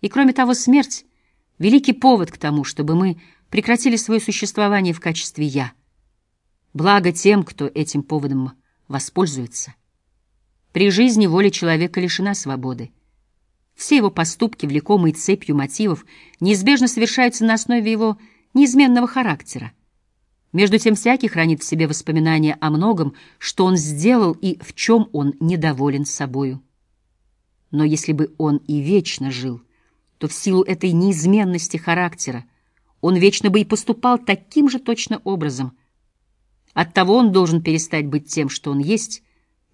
И кроме того, смерть — великий повод к тому, чтобы мы прекратили свое существование в качестве «я». Благо тем, кто этим поводом воспользуется. При жизни воля человека лишена свободы. Все его поступки, влекомые цепью мотивов, неизбежно совершаются на основе его неизменного характера. Между тем всякий хранит в себе воспоминания о многом, что он сделал и в чем он недоволен собою. Но если бы он и вечно жил, то в силу этой неизменности характера он вечно бы и поступал таким же точно образом. Оттого он должен перестать быть тем, что он есть,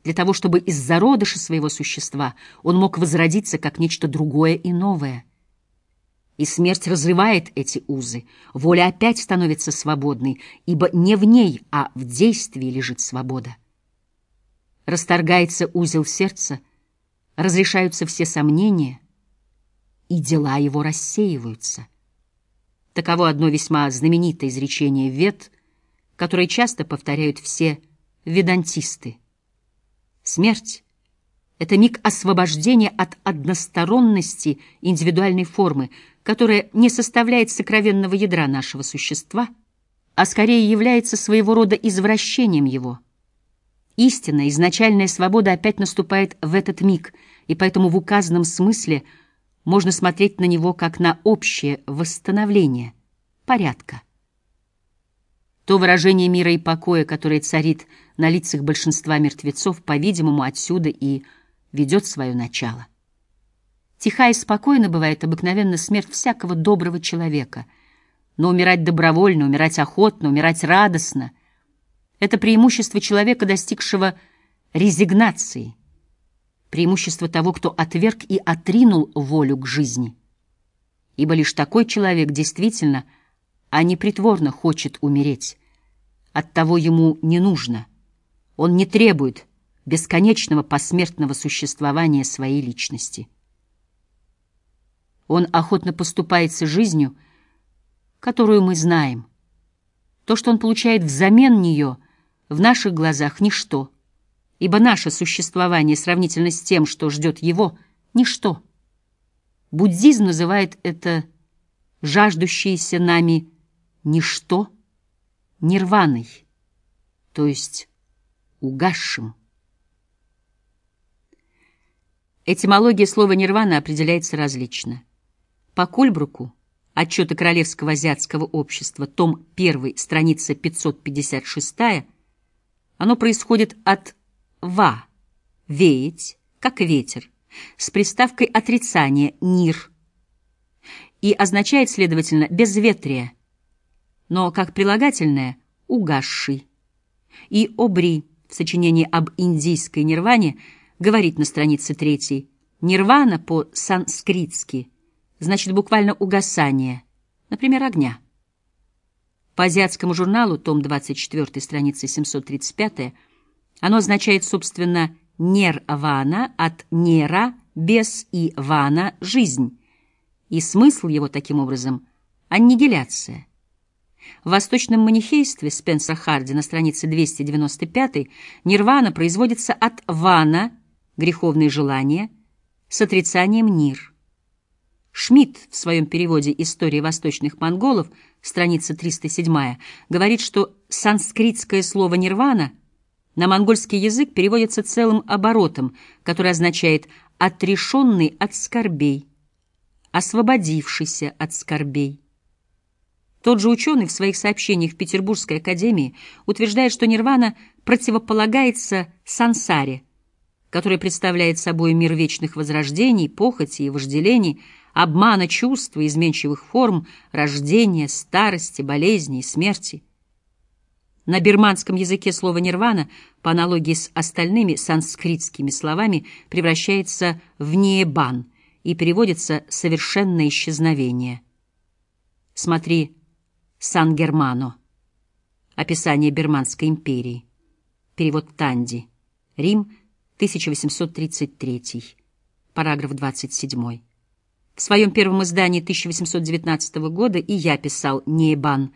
для того, чтобы из зародыша своего существа он мог возродиться как нечто другое и новое. И смерть разрывает эти узы, воля опять становится свободной, ибо не в ней, а в действии лежит свобода. Расторгается узел сердца, разрешаются все сомнения, и дела его рассеиваются. Таково одно весьма знаменитое изречение Вет, которое часто повторяют все ведантисты. Смерть — это миг освобождения от односторонности индивидуальной формы, которая не составляет сокровенного ядра нашего существа, а скорее является своего рода извращением его. Истинная, изначальная свобода опять наступает в этот миг, и поэтому в указанном смысле можно смотреть на него как на общее восстановление порядка. То выражение мира и покоя, которое царит на лицах большинства мертвецов, по-видимому, отсюда и ведет свое начало. Тиха и спокойно бывает обыкновенно смерть всякого доброго человека, но умирать добровольно, умирать охотно, умирать радостно — это преимущество человека, достигшего резигнации, преимущество того, кто отверг и отринул волю к жизни. Ибо лишь такой человек действительно — а не притворно хочет умереть. Оттого ему не нужно. Он не требует бесконечного посмертного существования своей личности. Он охотно поступается жизнью, которую мы знаем. То, что он получает взамен нее, в наших глазах ничто, ибо наше существование сравнительно с тем, что ждет его, ничто. Буддизм называет это жаждущееся нами ничто нирваной, то есть угасшим. Этимология слова «нирвана» определяется различно. По Кульбруку, отчеты Королевского азиатского общества, том 1, страница 556, оно происходит от «ва» — «веять», как ветер, с приставкой отрицания «нир», и означает, следовательно, «безветрие», но как прилагательное — угасший. И Обри в сочинении об индийской нирване говорит на странице третьей «Нирвана по-санскритски значит буквально угасание, например, огня». По азиатскому журналу, том 24, страница 735, оно означает, собственно, «нер-вана» от «нера» без и «вана» — «жизнь», и смысл его таким образом — аннигиляция. В восточном манихействе Спенсера Харди на странице 295 нирвана производится от вана, греховные желания, с отрицанием нир. Шмидт в своем переводе «Истории восточных монголов», страница 307, говорит, что санскритское слово «нирвана» на монгольский язык переводится целым оборотом, который означает «отрешенный от скорбей», «освободившийся от скорбей». Тот же ученый в своих сообщениях в Петербургской академии утверждает, что нирвана противополагается сансаре, который представляет собой мир вечных возрождений, похоти и вожделений, обмана чувств и изменчивых форм, рождения, старости, болезни и смерти. На бирманском языке слово «нирвана» по аналогии с остальными санскритскими словами превращается в «неебан» и переводится «совершенное исчезновение». Смотри Сан-Германо. Описание Берманской империи. Перевод Танди. Рим, 1833. Параграф 27. В своем первом издании 1819 года и я писал «Неебан»,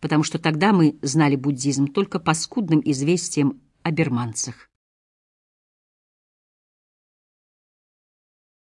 потому что тогда мы знали буддизм только по скудным известиям о берманцах.